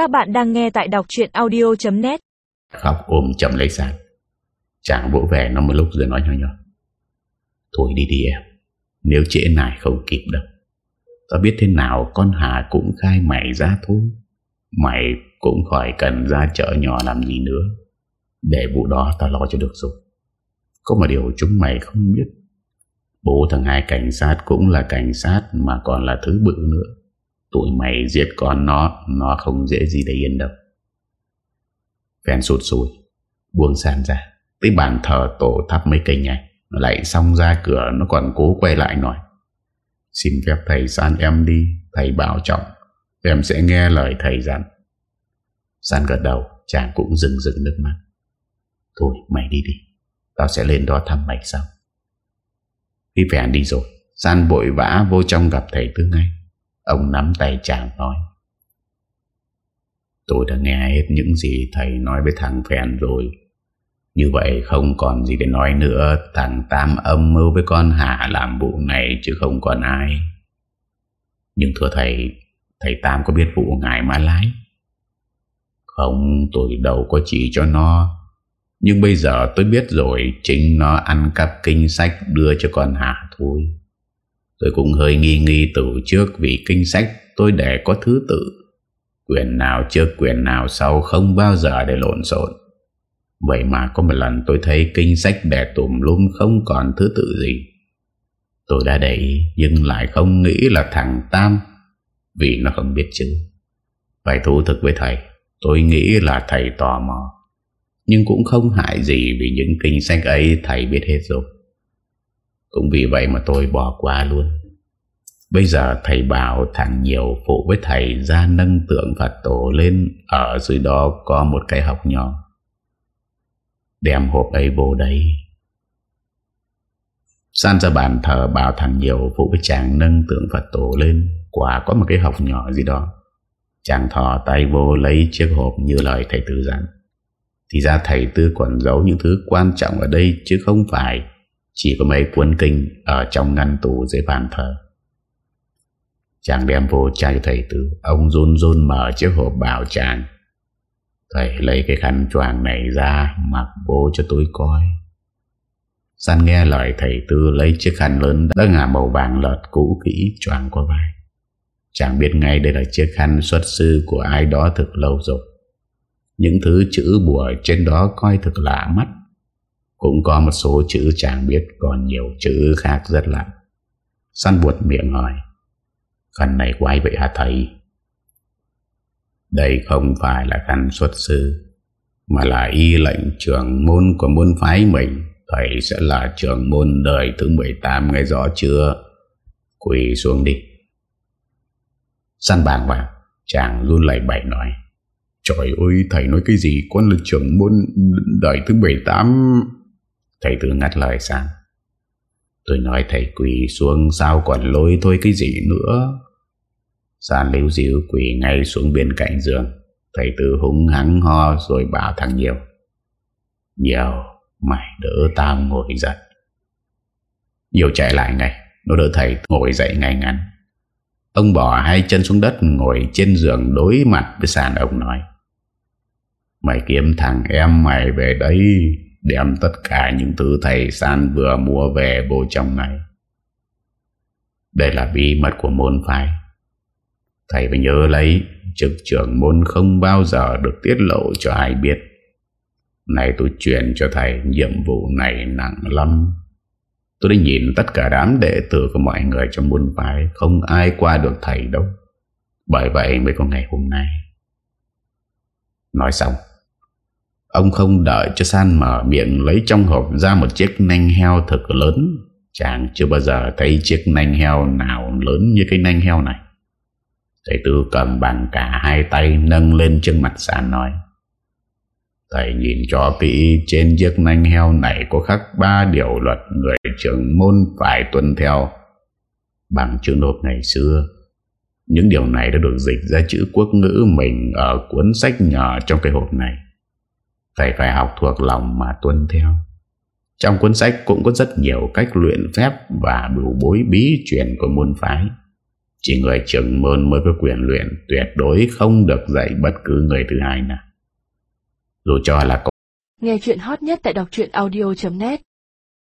Các bạn đang nghe tại đọc chuyện audio.net Khóc ôm chậm lấy San Chàng vỗ về nó một lúc rồi nói nhỏ nhỏ. Thôi đi đi em, Nếu trễ này không kịp đâu. Tao biết thế nào con Hà cũng khai mày ra thôi. Mày cũng khỏi cần ra chợ nhỏ làm gì nữa. Để vụ đó tao lo cho được rồi. Có một điều chúng mày không biết. Bố thằng hai cảnh sát cũng là cảnh sát Mà còn là thứ bự nữa. Tụi mày giết con nó Nó không dễ gì để yên đâu. Phen sụt sùi, Buông sàn ra. Tới bàn thờ tổ thắp mấy cây nhảy Lại xong ra cửa, nó còn cố quay lại nói. Xin phép thầy san em đi, Thầy bảo trọng, Em sẽ nghe lời thầy dặn. San gật đầu, Chàng cũng dừng dừng nước mắt. Thôi, mày đi đi, Tao sẽ lên đó thăm mày sau. Khi phèn đi rồi, San vội vã vô trong gặp thầy Tư ngay Ông nắm tay chàng nói. Tôi đã nghe hết những gì thầy nói với thằng phèn rồi. Như vậy không còn gì để nói nữa. Thằng Tam âm mưu với con Hà làm vụ này chứ không còn ai. Nhưng thưa thầy Thầy Tam có biết vụ ngài Mã Lái? Không, tôi đâu có chỉ cho nó. Nhưng bây giờ tôi biết rồi, Chính nó ăn cắp kinh sách đưa cho con Hà thôi. Tôi cũng hơi nghi nghi từ trước Vì kinh sách tôi để có thứ tự Quyền nào trước quyền nào sau Không bao giờ để lộn xộn Vậy mà có một lần tôi thấy kinh sách đè tùm lum không còn thứ tự gì. Tôi đã để ý nhưng lại không nghĩ là thằng Tam vì nó không biết chữ. Phải thú thực với thầy, tôi nghĩ là thầy tò mò. Nhưng cũng không hại gì vì những kinh sách ấy thầy biết hết rồi. Cũng vì vậy mà tôi bỏ qua luôn. Bây giờ thầy bảo thằng nhiều phụ với thầy ra nâng tượng Phật tổ lên. Ở dưới đó có một cái học nhỏ. Đem hộp ấy vô đây San ra bàn thờ bảo thằng nhiều phụ với chàng nâng tượng Phật tổ lên. Quả có một cái học nhỏ gì đó. Chàng thò tay vô lấy chiếc hộp như lời thầy tư dặn. Thì ra thầy tư còn giấu những thứ quan trọng ở đây Chứ không phải. Chỉ có mấy cuốn kinh Ở trong ngăn tủ dưới bàn thờ. Chàng đem vô trai cho thầy tư. Ông run run mở chiếc hộp bảo chàng. Thầy lấy cái khăn choàng này ra, Mặc vô cho tôi coi. San nghe lời thầy Tư Lấy chiếc khăn lớn đã ngả màu vàng lợt cũ kỹ choàng qua vai. Chẳng biết ngay đây là chiếc khăn xuất sư Của ai đó thực lâu rồi. Những thứ chữ bùa trên đó Coi thực lạ mắt. Cũng có một số chữ chàng biết, Còn nhiều chữ khác rất lạ. Săn buột miệng hỏi, Khăn này của ai vậy hả thầy? Đây không phải là khăn xuất sư, Mà là y lệnh trưởng môn của môn phái mình. Thầy sẽ là trưởng môn đời thứ 18 nghe rõ chưa? Quỳ xuống đi. Săn bàng vào Chàng luôn lầy bày nói, Trời ơi, thầy nói cái gì? Con là trưởng môn đời thứ 18 Thầy tư ngắt lời sang Tôi nói, thầy quỳ xuống, Sao còn lôi thôi cái gì nữa? San liếu díu quỳ ngay xuống bên cạnh giường. Thầy tư húng hắng ho rồi bảo thằng Nhiều Nhiều, Mày đỡ tao ngồi dậy. Nhiều chạy lại ngay, Nó đỡ thầy ngồi dậy ngay ngắn. Ông bỏ hai chân xuống đất Ngồi trên giường đối mặt với sàn ông nói, Mày kiếm thằng em mày về đây. Đem tất cả những thứ thầy San vừa mua về vô trong này. Đây là bí mật của môn phái. Thầy phải nhớ lấy, Trực trưởng môn không bao giờ được tiết lộ cho ai biết. Này tôi truyền cho thầy Nhiệm vụ này nặng lắm. Tôi đã nhìn tất cả đám đệ tử của mọi người trong môn phái, Không ai qua được thầy đâu. Bởi vậy mới có ngày hôm nay. Nói xong Ông không đợi cho San mở miệng Lấy trong hộp ra một chiếc nanh heo thật lớn Chàng chưa bao giờ thấy chiếc nanh heo nào lớn như cái nanh heo này Thầy Tư cầm bằng cả hai tay nâng lên trước mặt san nói, Thầy nhìn cho kỹ, trên chiếc nanh heo này có khắc ba điều luật người trưởng môn phải tuân theo bằng chữ nộp ngày xưa. Những điều này đã được dịch ra chữ quốc ngữ mình ở cuốn sách nhỏ trong cái hộp này. Thầy phải học thuộc lòng mà tuân theo. Trong cuốn sách cũng có rất nhiều cách luyện phép và biểu bối bí truyền của môn phái. Chỉ người trưởng môn mới có quyền luyện, Tuyệt đối không được dạy bất cứ người thứ hai nào Dù cho là có Nghe chuyện hot nhất tại đọc audio.net